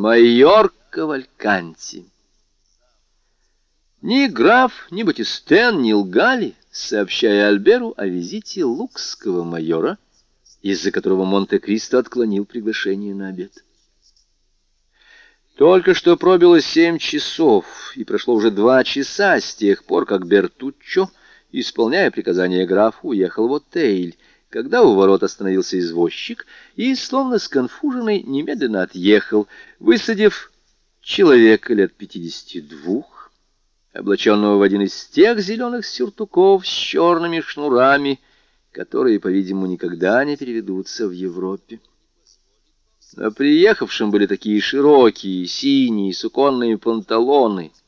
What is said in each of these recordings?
Майор Кавальканти. Ни граф, ни Батистен не лгали, сообщая Альберу о визите лукского майора, из-за которого Монте-Кристо отклонил приглашение на обед. Только что пробило семь часов, и прошло уже два часа с тех пор, как Бертуччо, исполняя приказание графа, уехал в отель, когда у ворот остановился извозчик и, словно сконфуженный, немедленно отъехал, высадив человека лет пятидесяти двух, облаченного в один из тех зеленых сюртуков с черными шнурами, которые, по-видимому, никогда не переведутся в Европе. На приехавшем были такие широкие, синие, суконные панталоны —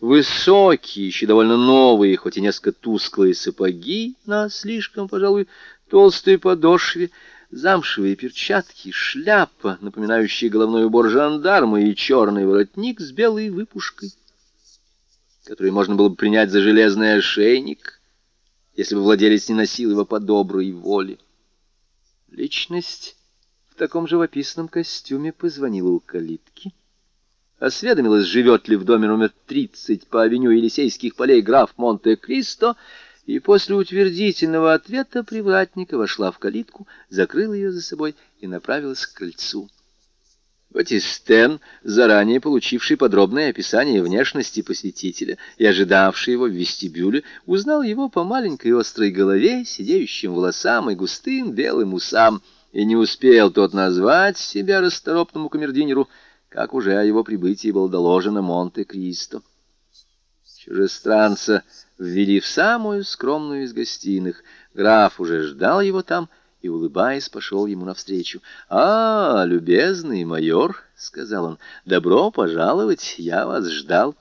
высокие, еще довольно новые, хоть и несколько тусклые сапоги на слишком, пожалуй, толстой подошве, замшевые перчатки, шляпа, напоминающая головной убор жандарма, и черный воротник с белой выпушкой, который можно было бы принять за железный ошейник, если бы владелец не носил его по доброй воле. Личность в таком живописном костюме позвонила у калитки, осведомилась, живет ли в доме номер 30 по авеню Елисейских полей граф Монте-Кристо, и после утвердительного ответа привратника вошла в калитку, закрыла ее за собой и направилась к крыльцу. Батистен, заранее получивший подробное описание внешности посетителя и ожидавший его в вестибюле, узнал его по маленькой острой голове, сидеющим волосам и густым белым усам, и не успел тот назвать себя расторопному камердинеру, как уже о его прибытии было доложено Монте-Кристо. Чужестранца ввели в самую скромную из гостиных. Граф уже ждал его там и, улыбаясь, пошел ему навстречу. «А, любезный майор», — сказал он, — «добро пожаловать, я вас ждал».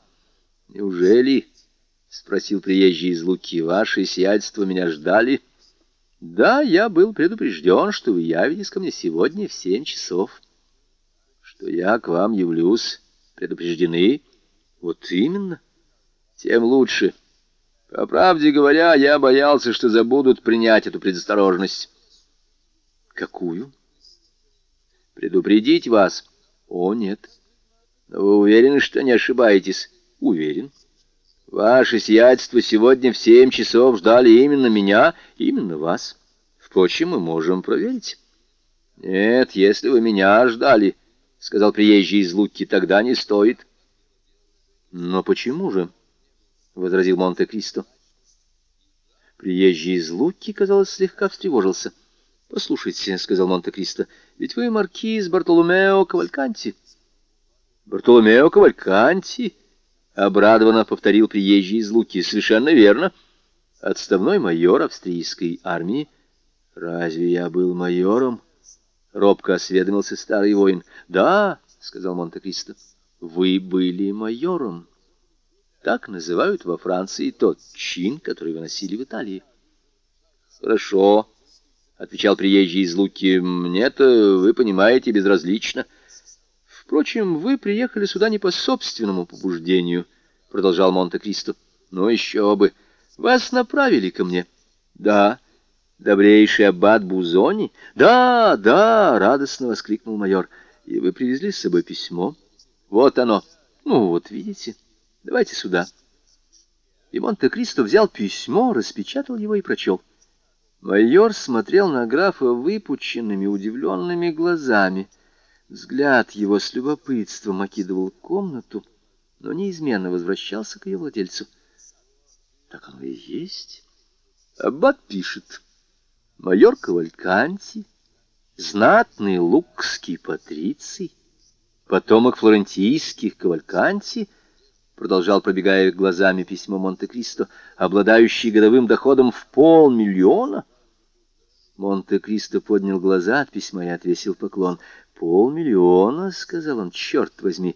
«Неужели?» — спросил приезжий из Луки. «Ваше сиятельство меня ждали?» «Да, я был предупрежден, что вы явитесь ко мне сегодня в семь часов» что я к вам явлюсь. Предупреждены? Вот именно. Тем лучше. По правде говоря, я боялся, что забудут принять эту предосторожность. Какую? Предупредить вас? О, нет. Но вы уверены, что не ошибаетесь? Уверен. Ваше сиятельство сегодня в семь часов ждали именно меня, именно вас. Впрочем, мы можем проверить. Нет, если вы меня ждали... — сказал приезжий из Луки, — тогда не стоит. — Но почему же? — возразил Монте-Кристо. Приезжий из Луки, казалось, слегка встревожился. — Послушайте, — сказал Монте-Кристо, — ведь вы маркиз Бартоломео Кавальканти. — Бартоломео Кавальканти? — обрадованно повторил приезжий из Луки. — Совершенно верно. Отставной майор австрийской армии. — Разве я был майором? — Робко осведомился старый воин. «Да», — сказал Монте-Кристо, — «вы были майором. Так называют во Франции тот чин, который вы носили в Италии». «Хорошо», — отвечал приезжий из Луки, — «мне-то, вы понимаете, безразлично». «Впрочем, вы приехали сюда не по собственному побуждению», — продолжал Монте-Кристо. «Ну еще бы! Вас направили ко мне». «Да». Добрейший аббат Бузони? Да, да, радостно воскликнул майор. И вы привезли с собой письмо? Вот оно. Ну, вот видите. Давайте сюда. И Монте-Кристо взял письмо, распечатал его и прочел. Майор смотрел на графа выпученными, удивленными глазами. Взгляд его с любопытством окидывал комнату, но неизменно возвращался к ее владельцу. Так оно и есть. Аббат пишет майор Кавальканти, знатный лукский патриций, потомок флорентийских Кавальканти, продолжал, пробегая глазами письмо Монте-Кристо, обладающий годовым доходом в полмиллиона. Монте-Кристо поднял глаза от письма и отвесил поклон. «Полмиллиона», — сказал он, — «черт возьми,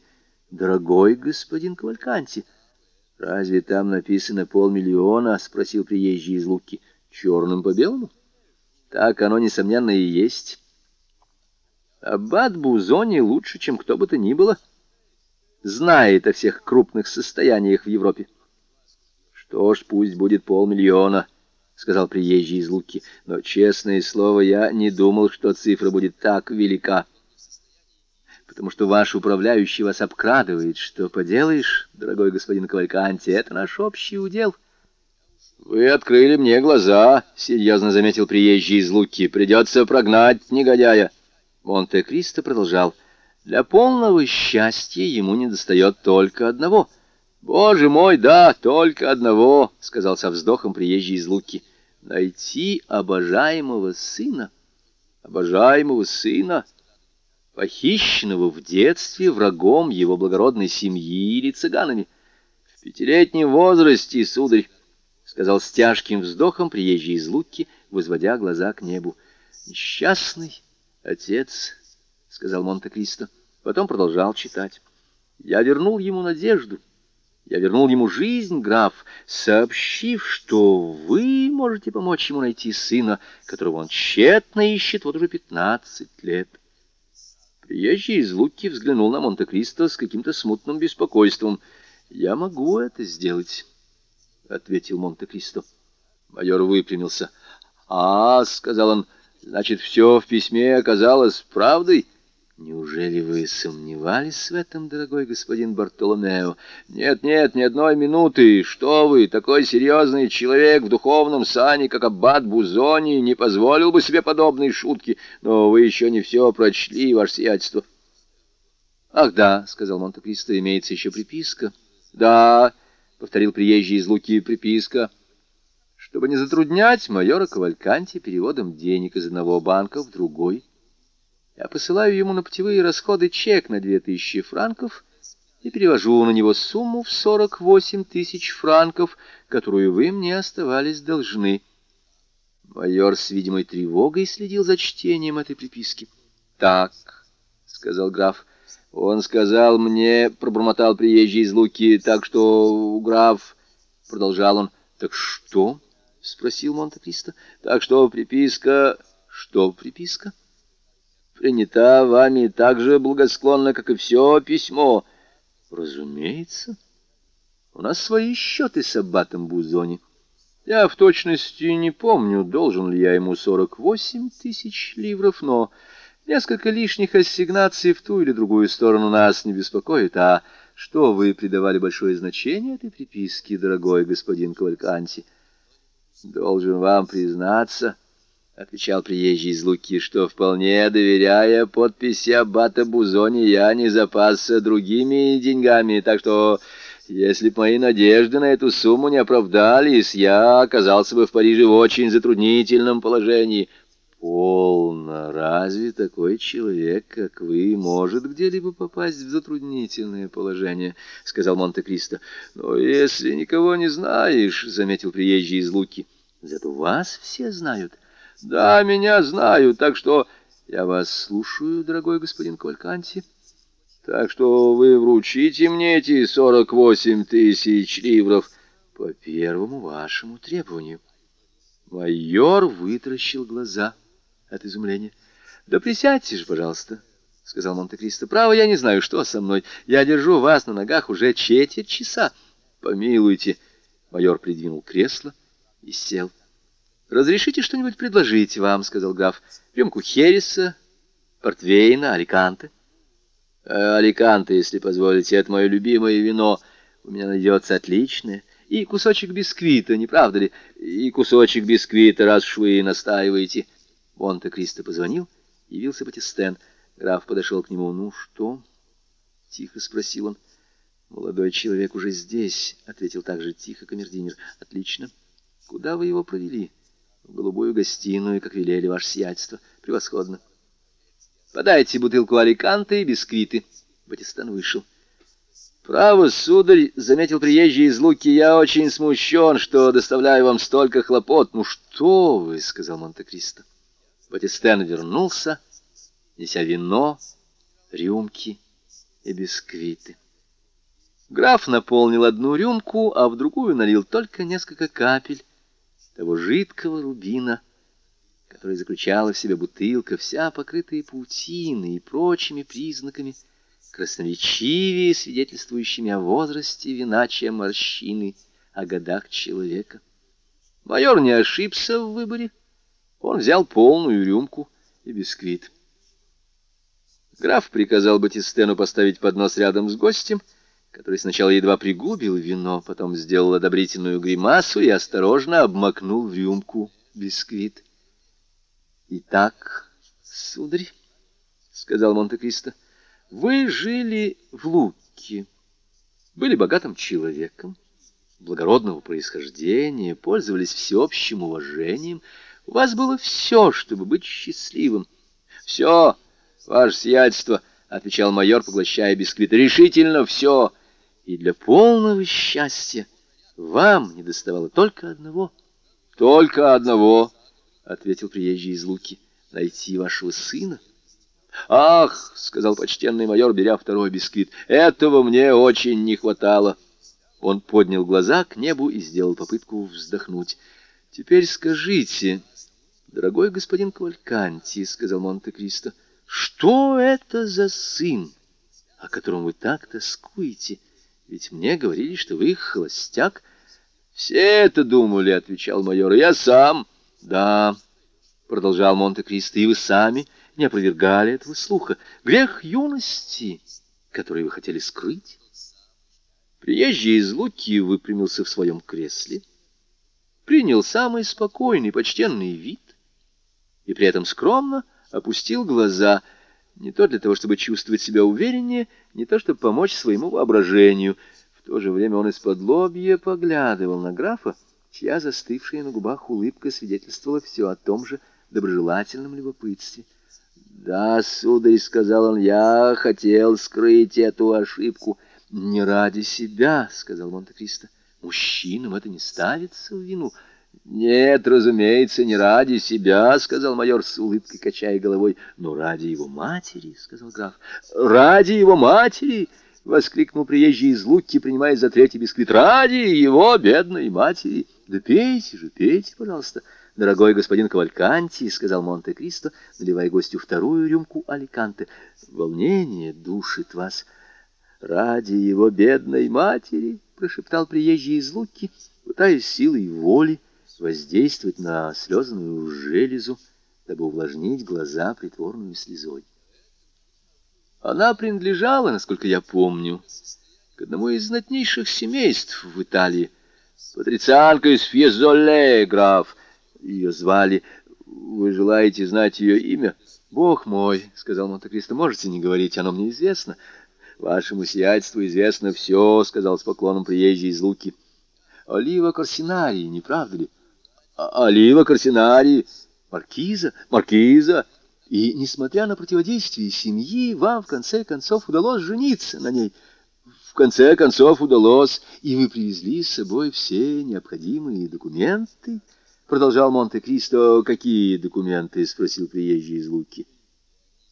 дорогой господин Кавальканти». «Разве там написано полмиллиона?» — спросил приезжий из Луки. «Черным по белому?» Так оно, несомненно, и есть. Аббат Бузони лучше, чем кто бы то ни было, знает о всех крупных состояниях в Европе. Что ж, пусть будет полмиллиона, — сказал приезжий из Луки, — но, честное слово, я не думал, что цифра будет так велика. потому что ваш управляющий вас обкрадывает. Что поделаешь, дорогой господин Кавальканти, это наш общий удел». «Вы открыли мне глаза», — серьезно заметил приезжий из Луки. «Придется прогнать негодяя». Монте-Кристо продолжал. «Для полного счастья ему недостает только одного». «Боже мой, да, только одного», — сказал со вздохом приезжий из Луки. «Найти обожаемого сына». «Обожаемого сына?» похищенного в детстве врагом его благородной семьи или цыганами. В пятилетнем возрасте, сударь, сказал с тяжким вздохом приезжий из Луки, возводя глаза к небу. «Несчастный отец», — сказал Монте-Кристо. Потом продолжал читать. «Я вернул ему надежду». Я вернул ему жизнь, граф, сообщив, что вы можете помочь ему найти сына, которого он тщетно ищет вот уже пятнадцать лет. Приезжий из Луки взглянул на Монте-Кристо с каким-то смутным беспокойством. «Я могу это сделать». — ответил Монте-Кристо. Майор выпрямился. «А, — сказал он, — значит, все в письме оказалось правдой?» «Неужели вы сомневались в этом, дорогой господин Бартоломео?» «Нет, нет, ни одной минуты. Что вы, такой серьезный человек в духовном сане, как аббат Бузони, не позволил бы себе подобной шутки, но вы еще не все прочли, ваше сиятельство». «Ах, да», — сказал Монте-Кристо, — «имеется еще приписка». «Да, повторил приезжий из Луки приписка. Чтобы не затруднять майора Кавальканти переводом денег из одного банка в другой, я посылаю ему на путевые расходы чек на две тысячи франков и перевожу на него сумму в сорок восемь тысяч франков, которую вы мне оставались должны. Майор с видимой тревогой следил за чтением этой приписки. «Так», — сказал граф, он сказал мне, пробормотал приезжий из Луки, так что, граф, продолжал он, так что? спросил Монте-Кристо. Так что приписка... Что приписка? Принята вами так же благосклонно, как и все письмо. Разумеется. У нас свои счеты с аббатом Бузони. Я в точности не помню, должен ли я ему сорок восемь тысяч ливров, но... Несколько лишних ассигнаций в ту или другую сторону нас не беспокоит, а что вы придавали большое значение этой приписке, дорогой господин Кавальканти? Должен вам признаться, — отвечал приезжий из Луки, — что, вполне доверяя подписи аббата Бузони, я не запасся другими деньгами, так что... Если б мои надежды на эту сумму не оправдались, я оказался бы в Париже в очень затруднительном положении. Полно. Разве такой человек, как вы, может где-либо попасть в затруднительное положение? — сказал Монте-Кристо. — Но если никого не знаешь, — заметил приезжий из Луки, — зато вас все знают. — Да, меня знают, так что... Я вас слушаю, дорогой господин Квальканти. Так что вы вручите мне эти сорок восемь тысяч ливров по первому вашему требованию. Майор вытаращил глаза — от изумления. «Да присядьте же, пожалуйста», — сказал Монте-Кристо. «Право, я не знаю, что со мной. Я держу вас на ногах уже четверть часа. Помилуйте». Майор придвинул кресло и сел. «Разрешите что-нибудь предложить вам», — сказал граф. «Рюмку Хереса, портвейна, аликанте». «Э, «Аликанте, если позволите, это мое любимое вино. У меня найдется отличное. И кусочек бисквита, не правда ли? И кусочек бисквита, раз уж вы настаиваете». Монте-Кристо позвонил, явился Батистен. Граф подошел к нему. «Ну что?» — тихо спросил он. «Молодой человек уже здесь», — ответил также тихо камердинер. «Отлично. Куда вы его провели?» «В голубую гостиную, как велели ваше сиятельство. Превосходно. Подайте бутылку аликанта и бисквиты». Батистен вышел. «Право, сударь», — заметил приезжий из Луки, — «я очень смущен, что доставляю вам столько хлопот». «Ну что вы», — сказал Монте-Кристо. Батистен вернулся, неся вино, рюмки и бисквиты. Граф наполнил одну рюмку, а в другую налил только несколько капель того жидкого рубина, который заключала в себе бутылка, вся покрытая паутиной и прочими признаками, красноречивее свидетельствующими о возрасте вина, чем морщины о годах человека. Майор не ошибся в выборе. Он взял полную рюмку и бисквит. Граф приказал Батистену поставить поднос рядом с гостем, который сначала едва пригубил вино, потом сделал одобрительную гримасу и осторожно обмакнул в рюмку бисквит. «Итак, сударь», — сказал Монте-Кристо, — «вы жили в Луке, были богатым человеком, благородного происхождения, пользовались всеобщим уважением, у вас было все, чтобы быть счастливым». «Все, ваше сиятельство», — отвечал майор, поглощая бисквит, — «решительно все». И для полного счастья вам не доставало только одного. Только одного, — ответил приезжий из Луки, — найти вашего сына. «Ах!» — сказал почтенный майор, беря второй бисквит. «Этого мне очень не хватало». Он поднял глаза к небу и сделал попытку вздохнуть. «Теперь скажите, дорогой господин Кавальканти, — сказал Монте-Кристо, — что это за сын, о котором вы так тоскуете?» Ведь мне говорили, что вы холостяк. Все это думали, — отвечал майор. Я сам. Да, — продолжал Монте-Кристо, — и вы сами не опровергали этого слуха. Грех юности, который вы хотели скрыть. Приезжий из Луки выпрямился в своем кресле, принял самый спокойный, почтенный вид и при этом скромно опустил глаза — не то для того, чтобы чувствовать себя увереннее, не то, чтобы помочь своему воображению. В то же время он из-под лобья поглядывал на графа, чья застывшая на губах улыбка свидетельствовала все о том же доброжелательном любопытстве. «Да, сударь», — сказал он, — «я хотел скрыть эту ошибку». «Не ради себя», — сказал Монте-Кристо. «Мужчинам это не ставится в вину». «Нет, разумеется, не ради себя», — сказал майор с улыбкой, качая головой. «Но ради его матери», — сказал граф. «Ради его матери!» — воскликнул приезжий из Луки, принимая за третий бисквит. «Ради его бедной матери!» «Да пейте же, пейте, пожалуйста, дорогой господин Кавальканти», — сказал Монте-Кристо, наливая гостю вторую рюмку Аликанте. «Волнение душит вас». «Ради его бедной матери!» — прошептал приезжий из Луки, пытаясь силой воли воздействовать на слезную железу, дабы увлажнить глаза притворную слезой. Она принадлежала, насколько я помню, к одному из знатнейших семейств в Италии. Патрицианка из Фьезоле, граф. Ее звали. Вы желаете знать ее имя? Бог мой, — сказал Монте-Кристо, — можете не говорить, оно мне известно. Вашему сиятельству известно все, — сказал с поклоном приезжий из Луки. Олива Корсинарии, не правда ли? — Олива, Корсинарий, Маркиза, Маркиза. И, несмотря на противодействие семьи, вам, в конце концов, удалось жениться на ней. В конце концов, удалось, и вы привезли с собой все необходимые документы. Продолжал Монте-Кристо. «Какие документы?» — спросил приезжий из Луки.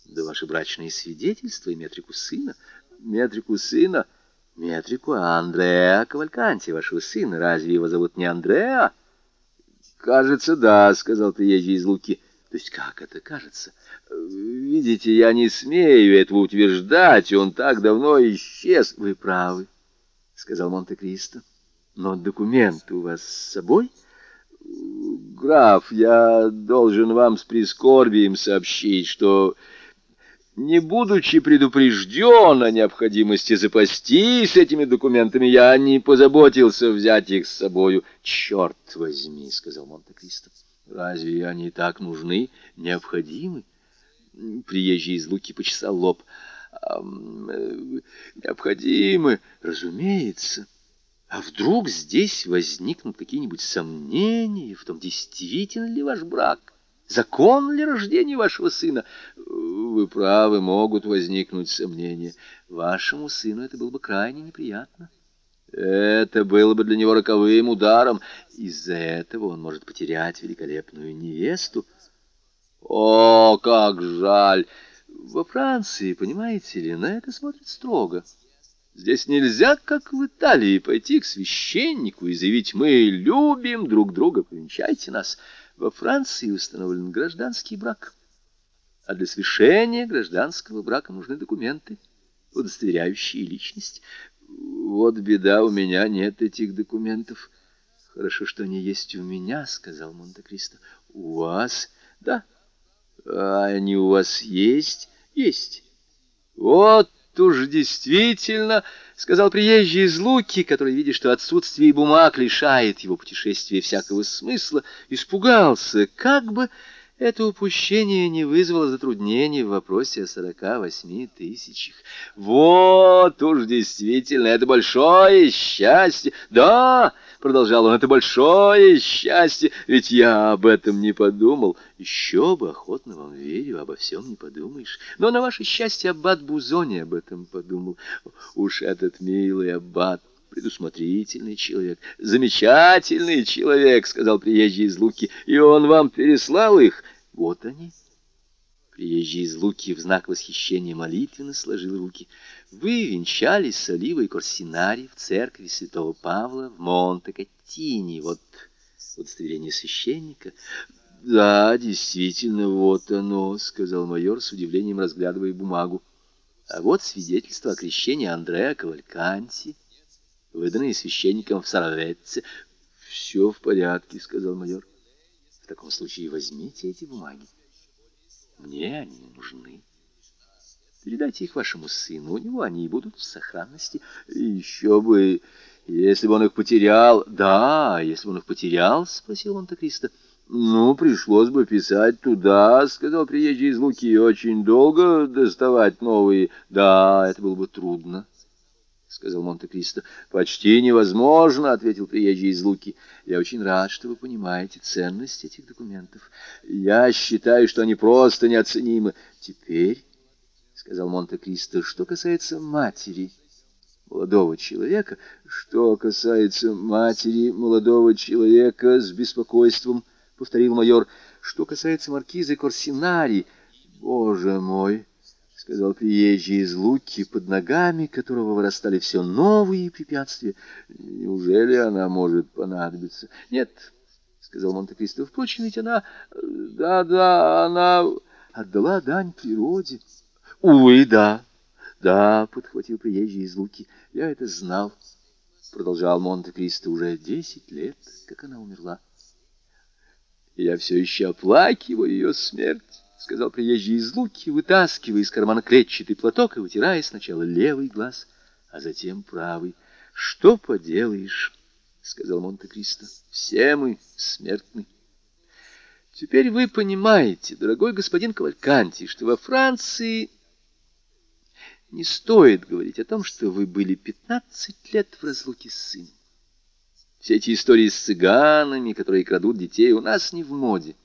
«Да ваши брачные свидетельства и метрику сына». «Метрику сына?» «Метрику Андреа Кавальканти, вашего сына. Разве его зовут не Андреа?» «Кажется, да», — сказал приезжий из Луки. «То есть как это кажется? Видите, я не смею этого утверждать, он так давно исчез». «Вы правы», — сказал Монте-Кристо. «Но документы у вас с собой?» «Граф, я должен вам с прискорбием сообщить, что...» Не будучи предупрежден о необходимости запастись этими документами, я не позаботился взять их с собою. — Черт возьми, — сказал Монте-Кристо, — разве они так нужны, необходимы? Приезжий из Луки почесал лоб. Э, — Необходимы, разумеется. А вдруг здесь возникнут какие-нибудь сомнения в том, действительно ли ваш брак? — Закон ли рождение вашего сына? Вы правы, могут возникнуть сомнения. Вашему сыну это было бы крайне неприятно. Это было бы для него роковым ударом. Из-за этого он может потерять великолепную невесту. О, как жаль! Во Франции, понимаете ли, на это смотрят строго. Здесь нельзя, как в Италии, пойти к священнику и заявить «Мы любим друг друга, повенчайте нас». Во Франции установлен гражданский брак, а для совершения гражданского брака нужны документы, удостоверяющие личность. Вот беда, у меня нет этих документов. Хорошо, что они есть у меня, сказал Монте-Кристо. У вас? Да. А они у вас есть? Есть. Вот уж действительно, — сказал приезжий из Луки, который, видя, что отсутствие бумаг лишает его путешествия всякого смысла, испугался, как бы это упущение не вызвало затруднений в вопросе о сорока восьми тысячах. Вот уж действительно, это большое счастье. Да, — продолжал он, — это большое счастье, ведь я об этом не подумал. Еще бы, охотно вам верю, обо всем не подумаешь. Но на ваше счастье аббат Бузони об этом подумал. Уж этот милый аббат предусмотрительный человек, замечательный человек, — сказал приезжий из Луки, — и он вам переслал их. Вот они. Приезжий из Луки в знак восхищения молитвенно сложил руки. Вы венчались с Оливой Корсинари в церкви святого Павла в Монте-Каттини. Вот удостоверение священника. Да, действительно, вот оно, — сказал майор с удивлением, разглядывая бумагу. А вот свидетельство о крещении Андреа Кавальканти, выданное священником в Сараветце. Все в порядке, — сказал майор. В таком случае возьмите эти бумаги. Мне они нужны. Передайте их вашему сыну, у него они и будут в сохранности. Еще бы, если бы он их потерял... Да, если бы он их потерял, спросил Монте-Кристо. Ну, пришлось бы писать туда, сказал приезжий из Луки, очень долго доставать новые. Да, это было бы трудно. — сказал Монте-Кристо. — Почти невозможно, — ответил приезжий из Луки. — Я очень рад, что вы понимаете ценность этих документов. Я считаю, что они просто неоценимы. Теперь, — сказал Монте-Кристо, — что касается матери молодого человека, что касается матери молодого человека с беспокойством, — повторил майор, — что касается маркизы Корсинари, боже мой! — сказал приезжий из Луки, под ногами которого вырастали все новые препятствия. Неужели она может понадобиться? Нет, — сказал Монте-Кристо, — впрочем, ведь она... Да-да, она отдала дань природе. Увы, да, да, — подхватил приезжий из Луки, — я это знал. Продолжал Монте-Кристо уже десять лет, как она умерла. Я все еще оплакиваю ее смерть. — сказал приезжий из Луки, вытаскивая из кармана клетчатый платок и вытирая сначала левый глаз, а затем правый. — Что поделаешь, — сказал Монте-Кристо, — все мы смертны. Теперь вы понимаете, дорогой господин Кавальканти, что во Франции не стоит говорить о том, что вы были пятнадцать лет в разлуке с сыном. Все эти истории с цыганами, которые крадут детей, у нас не в моде.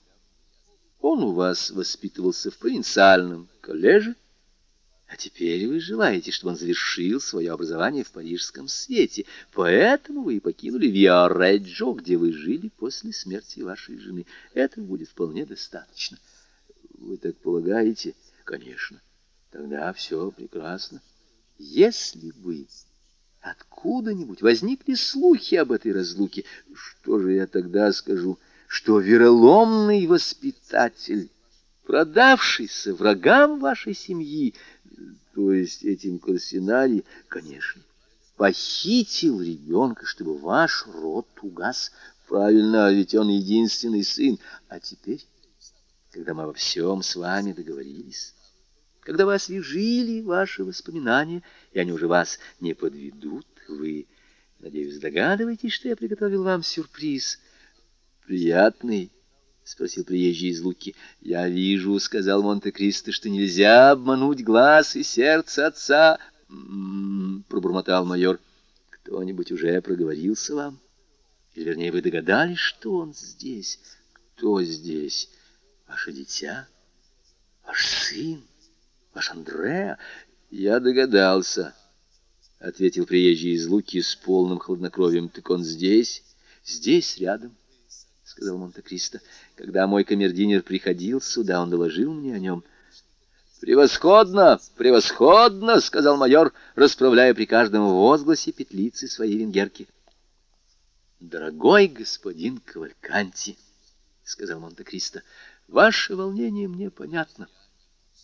Он у вас воспитывался в провинциальном коллеже, а теперь вы желаете, чтобы он завершил свое образование в парижском свете, поэтому вы и покинули Виареджо, где вы жили после смерти вашей жены. Это будет вполне достаточно. Вы так полагаете? Конечно. Тогда все прекрасно. Если бы откуда-нибудь возникли слухи об этой разлуке, что же я тогда скажу? — что вероломный воспитатель, продавшийся врагам вашей семьи, то есть этим Корсинари, конечно, похитил ребенка, чтобы ваш род угас. Правильно, ведь он единственный сын. А теперь, когда мы обо всем с вами договорились, когда вы освежили ваши воспоминания, и они уже вас не подведут, вы, надеюсь, догадываетесь, что я приготовил вам сюрприз — приятный? — спросил приезжий из Луки. — Я вижу, — сказал Монте-Кристо, — что нельзя обмануть глаз и сердце отца. — пробормотал майор. — Кто-нибудь уже проговорился вам? Или, вернее, вы догадались, что он здесь? Кто здесь? Ваше дитя? Ваш сын? Ваш Андреа? Я догадался, — ответил приезжий из Луки с полным хладнокровием. — Так он здесь? Здесь, рядом. —— сказал Монте-Кристо. — Когда мой камердинер приходил сюда, он доложил мне о нем. — Превосходно! Превосходно! — сказал майор, расправляя при каждом возгласе петлицы своей венгерки. — Дорогой господин Кавальканти, — сказал Монте-Кристо, — ваше волнение мне понятно.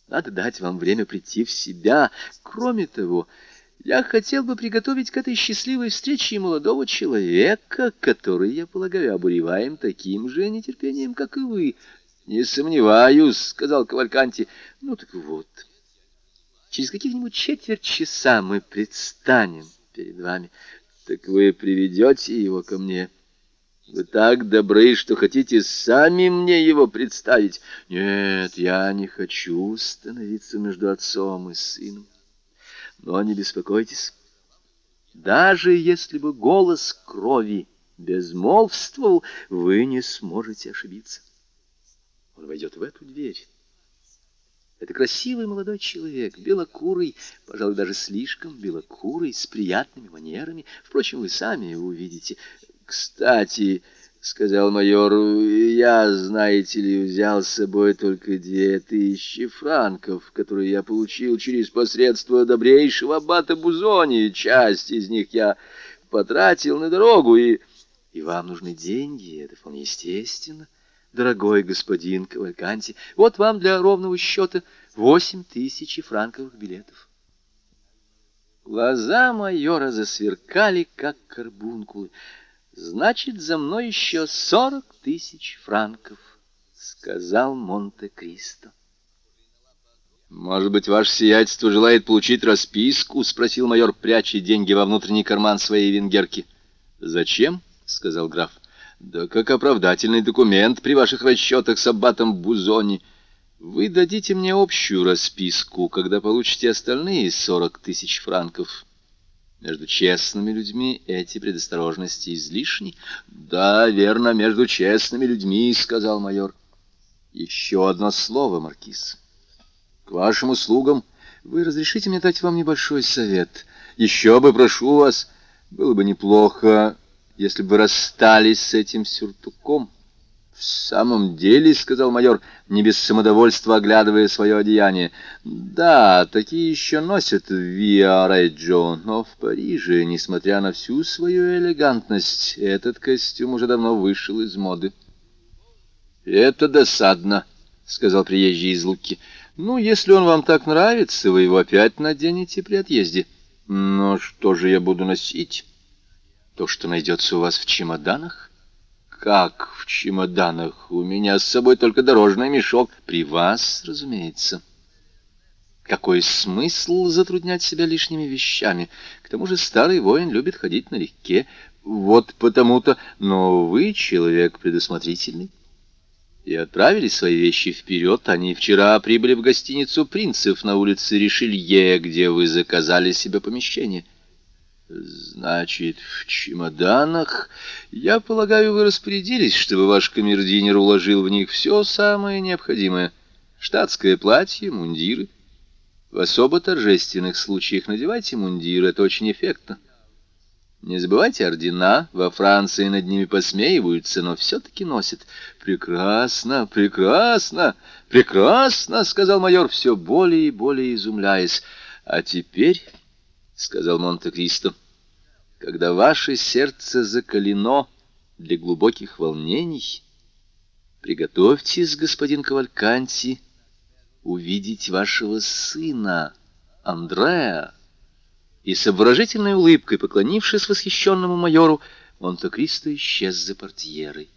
Надо дать вам время прийти в себя. Кроме того... Я хотел бы приготовить к этой счастливой встрече молодого человека, который, я полагаю, обуреваем таким же нетерпением, как и вы. — Не сомневаюсь, — сказал Кавальканти. — Ну так вот. Через каких-нибудь четверть часа мы предстанем перед вами. Так вы приведете его ко мне. Вы так добры, что хотите сами мне его представить. Нет, я не хочу становиться между отцом и сыном. Но не беспокойтесь. Даже если бы голос крови безмолвствовал, вы не сможете ошибиться. Он войдет в эту дверь. Это красивый молодой человек, белокурый, пожалуй, даже слишком белокурый, с приятными манерами. Впрочем, вы сами увидите. Кстати, — сказал майор, — я, знаете ли, взял с собой только две тысячи франков, которые я получил через посредство добрейшего аббата Бузони. Часть из них я потратил на дорогу, и... И вам нужны деньги, это вполне естественно. — дорогой господин Кавальканти, вот вам для ровного счета восемь тысяч франковых билетов. Глаза майора засверкали, как карбункулы. Значит, за мной еще сорок тысяч франков, — сказал Монте-Кристо. «Может быть, ваше сиятельство желает получить расписку?» — спросил майор, пряча деньги во внутренний карман своей венгерки. «Зачем?» — сказал граф. Да как оправдательный документ при ваших расчетах с аббатом Бузони. Вы дадите мне общую расписку, когда получите остальные сорок тысяч франков. Между честными людьми эти предосторожности излишни. Да, верно, между честными людьми, сказал майор. Еще одно слово, маркиз. К вашим услугам вы разрешите мне дать вам небольшой совет. Еще бы прошу вас, было бы неплохо если бы расстались с этим сюртуком. — В самом деле, — сказал майор, не без самодовольства оглядывая свое одеяние, — да, такие еще носят в Виареджо, но в Париже, несмотря на всю свою элегантность, этот костюм уже давно вышел из моды. — Это досадно, — сказал приезжий из Луки. — Ну, если он вам так нравится, вы его опять наденете при отъезде. — Но что же я буду носить? То, что найдется у вас в чемоданах? Как в чемоданах? У меня с собой только дорожный мешок. При вас, разумеется. Какой смысл затруднять себя лишними вещами? К тому же старый воин любит ходить налегке. Вот потому-то... Но вы человек предусмотрительный. И отправили свои вещи вперед. Они вчера прибыли в гостиницу «Принцев» на улице Ришелье, где вы заказали себе помещение. Значит, в чемоданах, я полагаю, вы распорядились, чтобы ваш камердинер уложил в них все самое необходимое. Штатское платье, мундиры. В особо торжественных случаях надевайте мундир, это очень эффектно. Не забывайте ордена, во Франции над ними посмеиваются, но все-таки носят. Прекрасно, прекрасно, прекрасно, сказал майор, все более и более изумляясь. А теперь сказал Монте-Кристо, — когда ваше сердце закалено для глубоких волнений, приготовьтесь, господин Кавальканти, увидеть вашего сына, Андреа. И с обворожительной улыбкой, поклонившись восхищенному майору, Монте-Кристо исчез за портьерой.